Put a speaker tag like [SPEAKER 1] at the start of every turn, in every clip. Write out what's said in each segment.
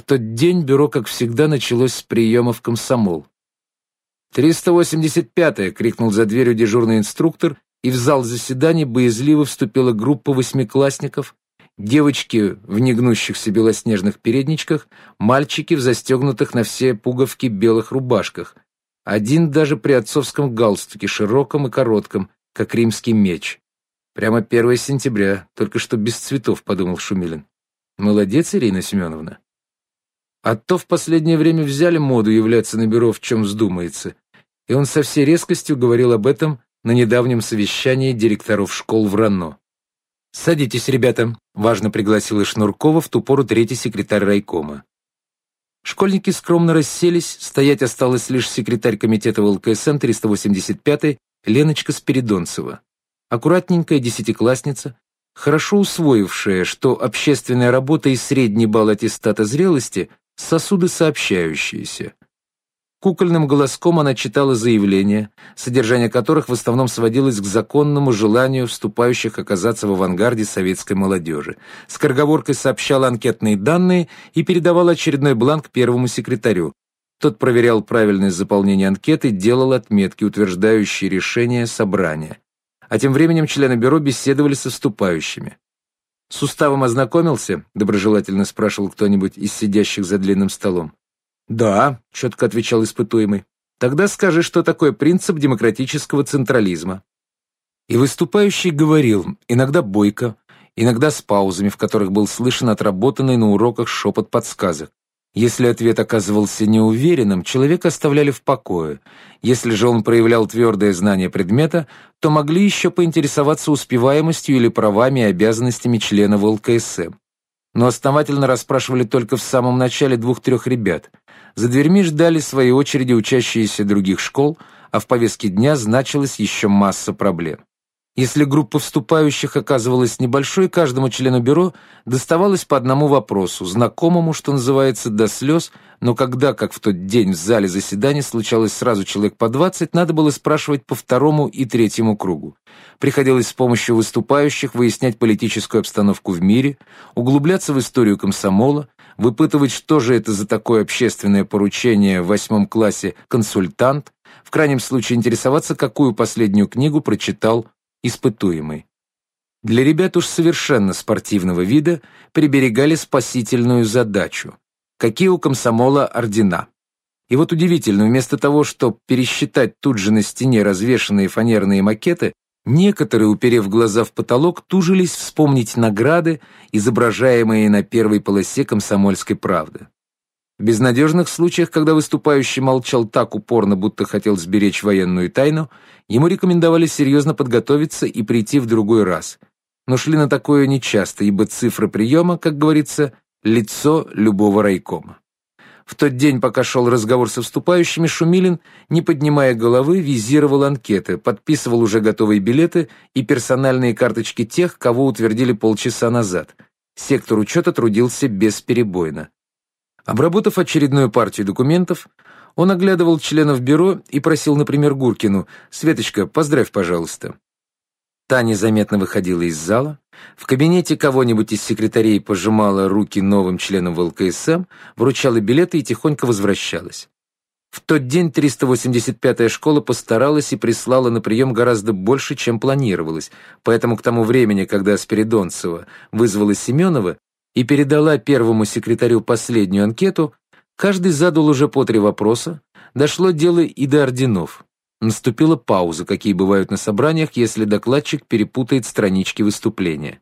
[SPEAKER 1] В тот день бюро, как всегда, началось с приема в комсомол. «385-е!» — крикнул за дверью дежурный инструктор, и в зал заседаний боязливо вступила группа восьмиклассников, девочки в негнущихся белоснежных передничках, мальчики в застегнутых на все пуговки белых рубашках, один даже при отцовском галстуке, широком и коротком, как римский меч. Прямо 1 сентября, только что без цветов, подумал Шумилин. Молодец, Ирина Семеновна. А то в последнее время взяли моду являться на бюро в чем вздумается, и он со всей резкостью говорил об этом на недавнем совещании директоров школ в РАНО. «Садитесь, ребята», — важно пригласила Шнуркова в ту пору третий секретарь райкома. Школьники скромно расселись, стоять осталась лишь секретарь комитета ВЛКСМ 385 Леночка Спиридонцева. Аккуратненькая десятиклассница, хорошо усвоившая, что общественная работа и средний балл аттестата зрелости — сосуды сообщающиеся. Кукольным голоском она читала заявления, содержание которых в основном сводилось к законному желанию вступающих оказаться в авангарде советской молодежи. Скороговоркой сообщала анкетные данные и передавала очередной бланк первому секретарю. Тот проверял правильность заполнения анкеты, делал отметки, утверждающие решение собрания. А тем временем члены бюро беседовали со вступающими. «С уставом ознакомился?» — доброжелательно спрашивал кто-нибудь из сидящих за длинным столом. «Да», — четко отвечал испытуемый. «Тогда скажи, что такое принцип демократического централизма». И выступающий говорил, иногда бойко, иногда с паузами, в которых был слышен отработанный на уроках шепот подсказок. Если ответ оказывался неуверенным, человека оставляли в покое. Если же он проявлял твердое знание предмета, то могли еще поинтересоваться успеваемостью или правами и обязанностями члена ВЛКСМ. Но основательно расспрашивали только в самом начале двух-трех ребят. За дверьми ждали своей очереди учащиеся других школ, а в повестке дня значилась еще масса проблем. Если группа вступающих оказывалась небольшой, каждому члену бюро доставалось по одному вопросу, знакомому, что называется, до слез, но когда, как в тот день в зале заседаний, случалось сразу человек по двадцать, надо было спрашивать по второму и третьему кругу. Приходилось с помощью выступающих выяснять политическую обстановку в мире, углубляться в историю комсомола, выпытывать, что же это за такое общественное поручение в восьмом классе «консультант», в крайнем случае интересоваться, какую последнюю книгу прочитал испытуемый. Для ребят уж совершенно спортивного вида приберегали спасительную задачу. Какие у комсомола ордена? И вот удивительно, вместо того, чтобы пересчитать тут же на стене развешанные фанерные макеты, Некоторые, уперев глаза в потолок, тужились вспомнить награды, изображаемые на первой полосе комсомольской правды. В безнадежных случаях, когда выступающий молчал так упорно, будто хотел сберечь военную тайну, ему рекомендовали серьезно подготовиться и прийти в другой раз. Но шли на такое нечасто, ибо цифра приема, как говорится, лицо любого райкома. В тот день, пока шел разговор со вступающими, Шумилин, не поднимая головы, визировал анкеты, подписывал уже готовые билеты и персональные карточки тех, кого утвердили полчаса назад. Сектор учета трудился бесперебойно. Обработав очередную партию документов, он оглядывал членов бюро и просил, например, Гуркину, «Светочка, поздравь, пожалуйста». Таня заметно выходила из зала, в кабинете кого-нибудь из секретарей пожимала руки новым членам ВЛКСМ, вручала билеты и тихонько возвращалась. В тот день 385-я школа постаралась и прислала на прием гораздо больше, чем планировалось, поэтому к тому времени, когда Спиридонцева вызвала Семенова и передала первому секретарю последнюю анкету, каждый задал уже по три вопроса, дошло дело и до орденов. Наступила пауза, какие бывают на собраниях, если докладчик перепутает странички выступления.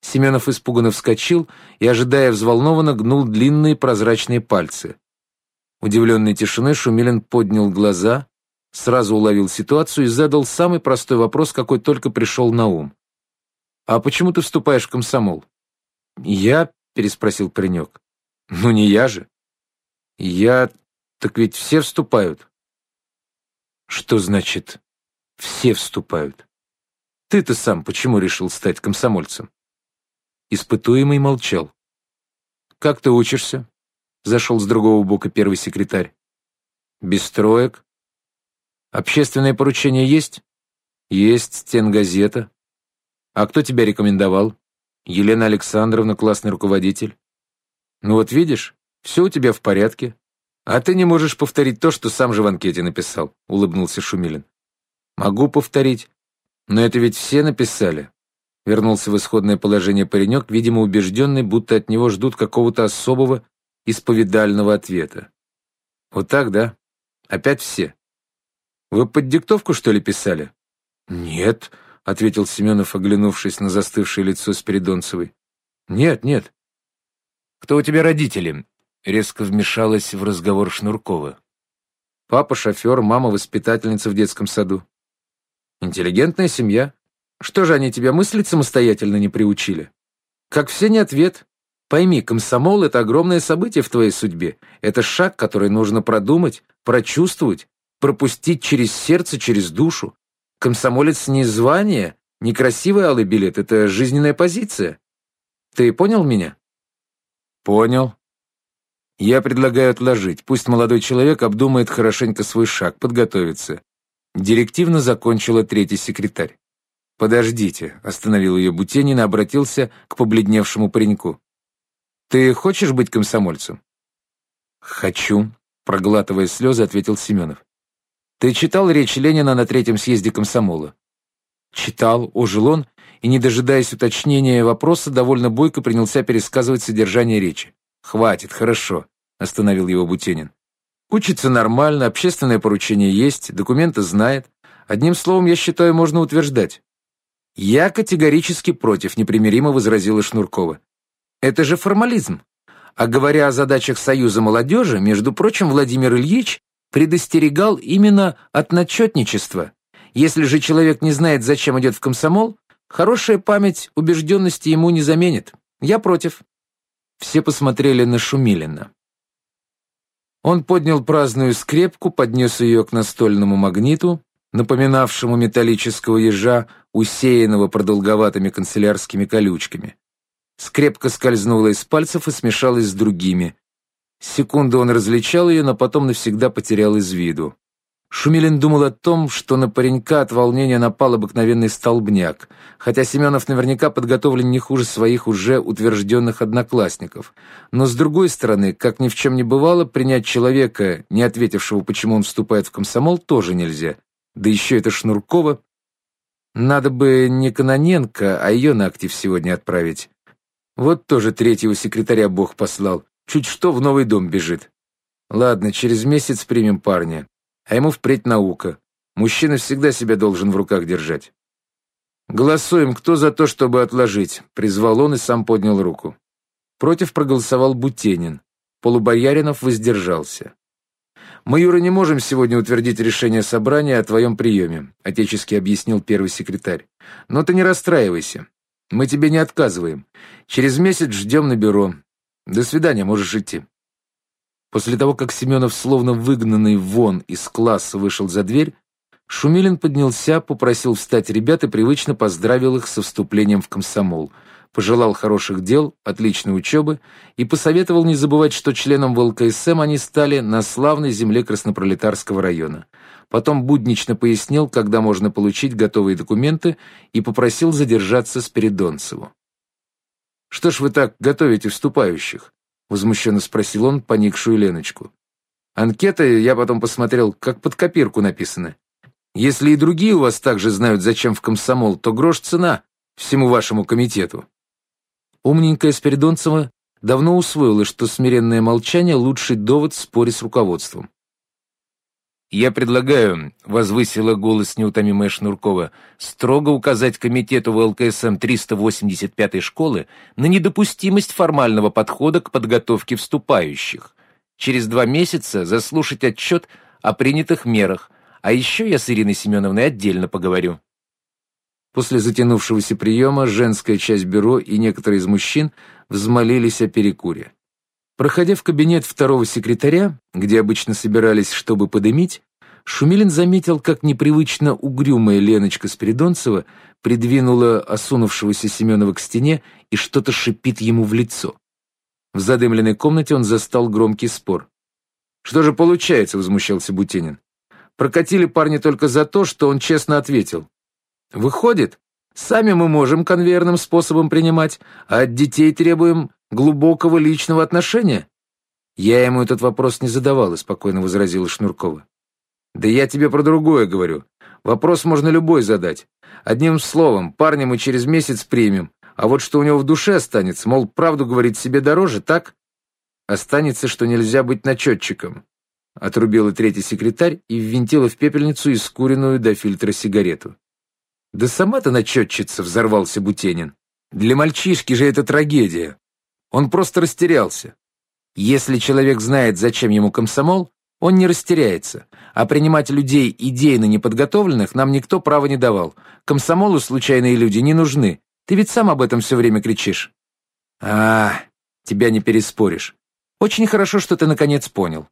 [SPEAKER 1] Семенов испуганно вскочил и, ожидая взволнованно, гнул длинные прозрачные пальцы. Удивленной тишиной Шумилин поднял глаза, сразу уловил ситуацию и задал самый простой вопрос, какой только пришел на ум. «А почему ты вступаешь в комсомол?» «Я?» — переспросил паренек. «Ну не я же». «Я... Так ведь все вступают». Что значит «все вступают»? Ты-то сам почему решил стать комсомольцем? Испытуемый молчал. «Как ты учишься?» — зашел с другого бока первый секретарь. «Без строек?» «Общественное поручение есть?» «Есть, стенгазета». «А кто тебя рекомендовал?» «Елена Александровна, классный руководитель». «Ну вот видишь, Все у тебя в порядке. А ты не можешь повторить то, что сам же в анкете написал, улыбнулся Шумилин. Могу повторить. Но это ведь все написали. Вернулся в исходное положение паренек, видимо, убежденный, будто от него ждут какого-то особого исповедального ответа. Вот так, да? Опять все. Вы под диктовку, что ли, писали? Нет, — ответил Семенов, оглянувшись на застывшее лицо Спиридонцевой. «Нет, нет». «Кто у тебя родители?» — резко вмешалась в разговор Шнуркова. «Папа шофер, мама воспитательница в детском саду». «Интеллигентная семья. Что же они тебя мыслить самостоятельно не приучили?» «Как все не ответ. Пойми, комсомол — это огромное событие в твоей судьбе. Это шаг, который нужно продумать, прочувствовать, пропустить через сердце, через душу. Комсомолец не звание, не красивый алый билет, это жизненная позиция. Ты понял меня? Понял. Я предлагаю отложить. Пусть молодой человек обдумает хорошенько свой шаг, подготовится. Директивно закончила третий секретарь. «Подождите», — остановил ее Бутенин и обратился к побледневшему пареньку. Ты хочешь быть комсомольцем? Хочу, проглатывая слезы, ответил Семенов. Ты читал речь Ленина на третьем съезде комсомола? Читал, ожил он, и, не дожидаясь уточнения вопроса, довольно бойко принялся пересказывать содержание речи. «Хватит, хорошо», — остановил его Бутенин. «Учится нормально, общественное поручение есть, документы знает. Одним словом, я считаю, можно утверждать». «Я категорически против», — непримиримо возразила Шнуркова. Это же формализм. А говоря о задачах Союза молодежи, между прочим, Владимир Ильич предостерегал именно от начетничества. Если же человек не знает, зачем идет в комсомол, хорошая память убежденности ему не заменит. Я против. Все посмотрели на Шумилина. Он поднял праздную скрепку, поднес ее к настольному магниту, напоминавшему металлического ежа, усеянного продолговатыми канцелярскими колючками скрепко скользнула из пальцев и смешалась с другими. Секунду он различал ее, но потом навсегда потерял из виду. Шумилин думал о том, что на паренька от волнения напал обыкновенный столбняк, хотя Семенов наверняка подготовлен не хуже своих уже утвержденных одноклассников. Но с другой стороны, как ни в чем не бывало, принять человека, не ответившего, почему он вступает в комсомол, тоже нельзя. Да еще это Шнуркова. Надо бы не Каноненко, а ее на актив сегодня отправить. Вот тоже третьего секретаря Бог послал. Чуть что в новый дом бежит. Ладно, через месяц примем парня. А ему впредь наука. Мужчина всегда себя должен в руках держать. «Голосуем, кто за то, чтобы отложить?» — призвал он и сам поднял руку. Против проголосовал Бутенин. Полубояринов воздержался. «Мы, Юра, не можем сегодня утвердить решение собрания о твоем приеме», — отечески объяснил первый секретарь. «Но ты не расстраивайся. Мы тебе не отказываем. Через месяц ждем на бюро. До свидания, можешь идти». После того, как Семенов, словно выгнанный вон из класса, вышел за дверь, Шумилин поднялся, попросил встать ребят и привычно поздравил их со вступлением в комсомол, пожелал хороших дел, отличной учебы и посоветовал не забывать, что членом ВЛКСМ они стали на славной земле Краснопролетарского района. Потом буднично пояснил, когда можно получить готовые документы, и попросил задержаться Спиридонцеву. «Что ж вы так готовите вступающих?» — возмущенно спросил он поникшую Леночку. «Анкеты, я потом посмотрел, как под копирку написаны. Если и другие у вас также знают, зачем в комсомол, то грош цена всему вашему комитету». Умненькая Спиридонцева давно усвоила, что смиренное молчание — лучший довод в споре с руководством. «Я предлагаю», — возвысила голос неутомимая Шнуркова, «строго указать комитету ВЛКСМ 385-й школы на недопустимость формального подхода к подготовке вступающих. Через два месяца заслушать отчет о принятых мерах, а еще я с Ириной Семеновной отдельно поговорю». После затянувшегося приема женская часть бюро и некоторые из мужчин взмолились о перекуре. Проходя в кабинет второго секретаря, где обычно собирались, чтобы подымить, Шумилин заметил, как непривычно угрюмая Леночка Спиридонцева придвинула осунувшегося Семенова к стене и что-то шипит ему в лицо. В задымленной комнате он застал громкий спор. «Что же получается?» — возмущался Бутенин. «Прокатили парня только за то, что он честно ответил. Выходит, сами мы можем конвейерным способом принимать, а от детей требуем глубокого личного отношения? «Я ему этот вопрос не задавала», — спокойно возразила Шнуркова. «Да я тебе про другое говорю. Вопрос можно любой задать. Одним словом, парня мы через месяц примем, а вот что у него в душе останется, мол, правду говорить себе дороже, так? Останется, что нельзя быть начетчиком. Отрубила третий секретарь и ввинтила в пепельницу искуренную до фильтра сигарету. «Да сама-то начетчица!» — взорвался Бутенин. «Для мальчишки же это трагедия. Он просто растерялся. Если человек знает, зачем ему комсомол, он не растеряется. А принимать людей идейно неподготовленных нам никто права не давал. Комсомолу случайные люди не нужны. Ты ведь сам об этом все время кричишь. А, тебя не переспоришь. Очень хорошо, что ты наконец понял.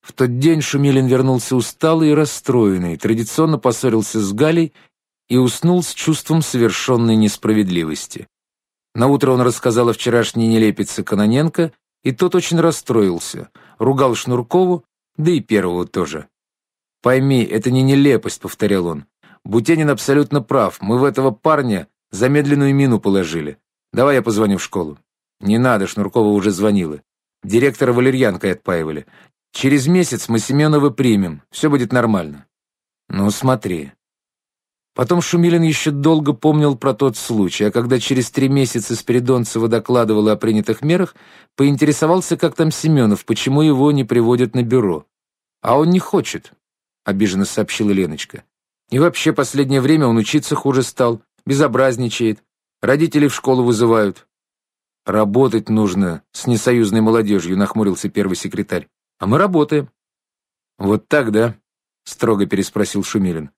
[SPEAKER 1] В тот день Шумилин вернулся усталый и расстроенный, традиционно поссорился с Галей и уснул с чувством совершенной несправедливости. Наутро он рассказал о вчерашней нелепице Каноненко, и тот очень расстроился, ругал Шнуркову, да и первого тоже. «Пойми, это не нелепость», — повторял он. «Бутенин абсолютно прав, мы в этого парня замедленную мину положили. Давай я позвоню в школу». «Не надо», — Шнуркова уже звонила. Директора валерьянкой отпаивали. Через месяц мы Семенова примем, все будет нормально. Ну, смотри. Потом Шумилин еще долго помнил про тот случай, а когда через три месяца Спиридонцева докладывала о принятых мерах, поинтересовался, как там Семенов, почему его не приводят на бюро. «А он не хочет», — обиженно сообщила Леночка. «И вообще последнее время он учиться хуже стал, безобразничает, родители в школу вызывают». «Работать нужно с несоюзной молодежью», — нахмурился первый секретарь. А мы работаем. Вот так, да? Строго переспросил Шумилин.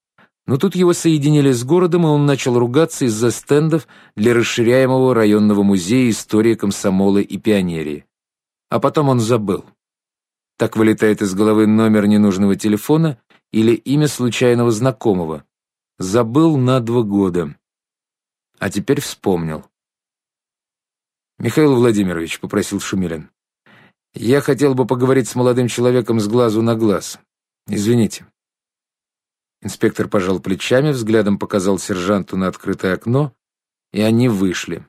[SPEAKER 1] Но тут его соединили с городом, и он начал ругаться из-за стендов для расширяемого районного музея истории комсомола и пионерии. А потом он забыл. Так вылетает из головы номер ненужного телефона или имя случайного знакомого. Забыл на два года. А теперь вспомнил. «Михаил Владимирович», — попросил Шумилин, я хотел бы поговорить с молодым человеком с глазу на глаз. Извините. Инспектор пожал плечами, взглядом показал сержанту на открытое окно, и они вышли.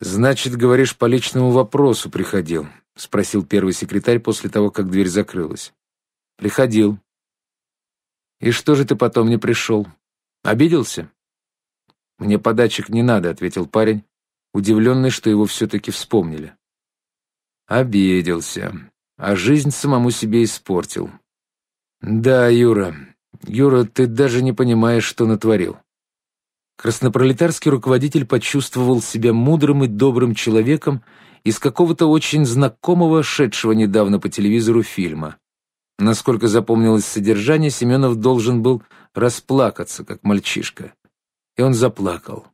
[SPEAKER 1] «Значит, говоришь, по личному вопросу приходил?» — спросил первый секретарь после того, как дверь закрылась. «Приходил». «И что же ты потом не пришел? Обиделся?» «Мне подачек не надо», — ответил парень, удивленный, что его все-таки вспомнили. Обиделся, а жизнь самому себе испортил. Да, Юра, Юра, ты даже не понимаешь, что натворил. Краснопролетарский руководитель почувствовал себя мудрым и добрым человеком из какого-то очень знакомого, шедшего недавно по телевизору фильма. Насколько запомнилось содержание, Семенов должен был расплакаться, как мальчишка. И он заплакал.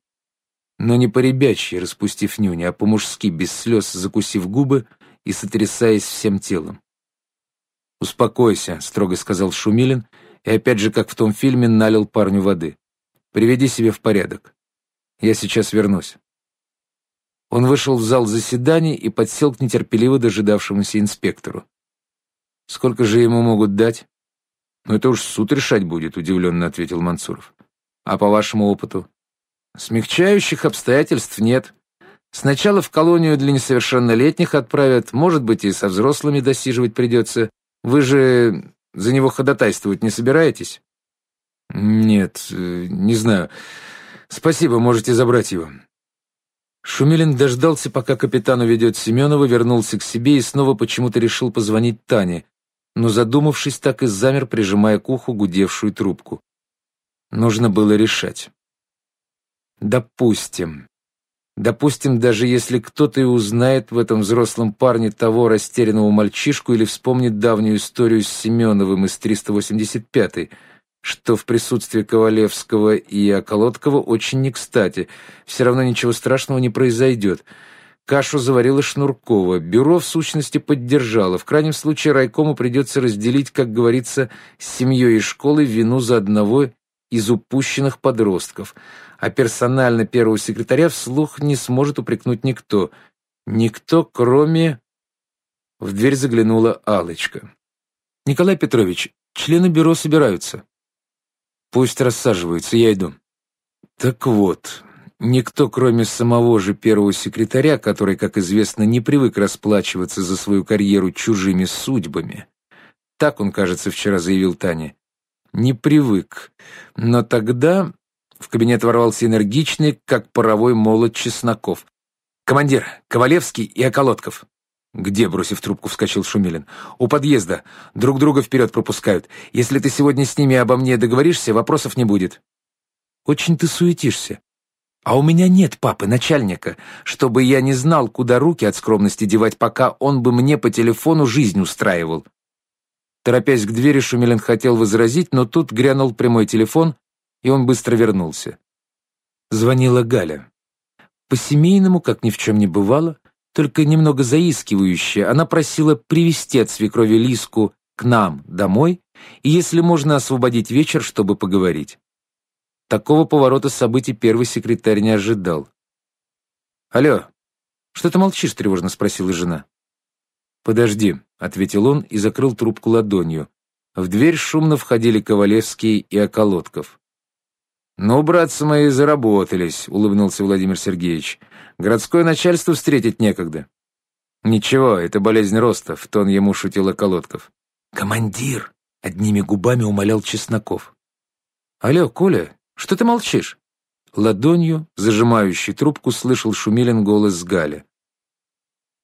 [SPEAKER 1] Но не по-ребячьи, распустив нюни, а по-мужски, без слез, закусив губы и сотрясаясь всем телом. «Успокойся», — строго сказал Шумилин, и опять же, как в том фильме, налил парню воды. «Приведи себя в порядок. Я сейчас вернусь». Он вышел в зал заседаний и подсел к нетерпеливо дожидавшемуся инспектору. «Сколько же ему могут дать?» «Ну, это уж суд решать будет», — удивленно ответил Мансуров. «А по вашему опыту?» «Смягчающих обстоятельств нет. Сначала в колонию для несовершеннолетних отправят, может быть, и со взрослыми досиживать придется. Вы же за него ходатайствовать не собираетесь? Нет, э, не знаю. Спасибо, можете забрать его. Шумилин дождался, пока капитан уведет Семенова, вернулся к себе и снова почему-то решил позвонить Тане, но, задумавшись, так и замер, прижимая к уху гудевшую трубку. Нужно было решать. Допустим. Допустим, даже если кто-то и узнает в этом взрослом парне того растерянного мальчишку или вспомнит давнюю историю с Семеновым из 385-й, что в присутствии Ковалевского и Околоткова очень не кстати, все равно ничего страшного не произойдет. Кашу заварила Шнуркова, бюро в сущности поддержало. В крайнем случае райкому придется разделить, как говорится, с семьей и школой вину за одного из упущенных подростков – а персонально первого секретаря вслух не сможет упрекнуть никто. Никто, кроме... В дверь заглянула алочка «Николай Петрович, члены бюро собираются». «Пусть рассаживаются, я иду». «Так вот, Никто, кроме самого же первого секретаря, который, как известно, не привык расплачиваться за свою карьеру чужими судьбами. Так он, кажется, вчера заявил Тане. Не привык. Но тогда в кабинет ворвался энергичный, как паровой молот Чесноков. «Командир, Ковалевский и Околотков». «Где?» — бросив трубку, вскочил Шумилин. «У подъезда. Друг друга вперед пропускают. Если ты сегодня с ними обо мне договоришься, вопросов не будет». «Очень ты суетишься. А у меня нет папы, начальника, чтобы я не знал, куда руки от скромности девать, пока он бы мне по телефону жизнь устраивал. Торопясь к двери, Шумилин хотел возразить, но тут грянул прямой телефон, и он быстро вернулся. Звонила Галя. По-семейному, как ни в чем не бывало, только немного заискивающе, она просила привести от свекрови Лиску к нам домой и, если можно, освободить вечер, чтобы поговорить. Такого поворота событий первый секретарь не ожидал. «Алло, что ты молчишь?» — тревожно спросила жена. «Подожди», — ответил он и закрыл трубку ладонью. В дверь шумно входили Ковалевский и Околотков. «Ну, братцы мои, заработались», — улыбнулся Владимир Сергеевич. «Городское начальство встретить некогда». «Ничего, это болезнь роста», — в тон ему шутил Околотков. «Командир!» — одними губами умолял Чесноков. «Алло, Коля, что ты молчишь?» Ладонью, зажимающей трубку, слышал Шумилин голос с Галя.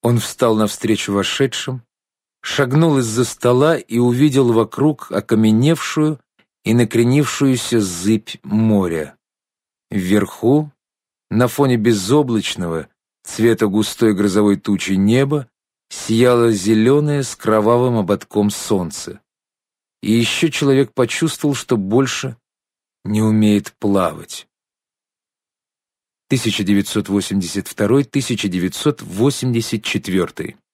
[SPEAKER 1] Он встал навстречу вошедшим, шагнул из-за стола и увидел вокруг окаменевшую и накренившуюся зыбь моря. Вверху, на фоне безоблачного, цвета густой грозовой тучи неба, сияло зеленое с кровавым ободком солнце. И еще человек почувствовал, что больше не умеет плавать. 1982-1984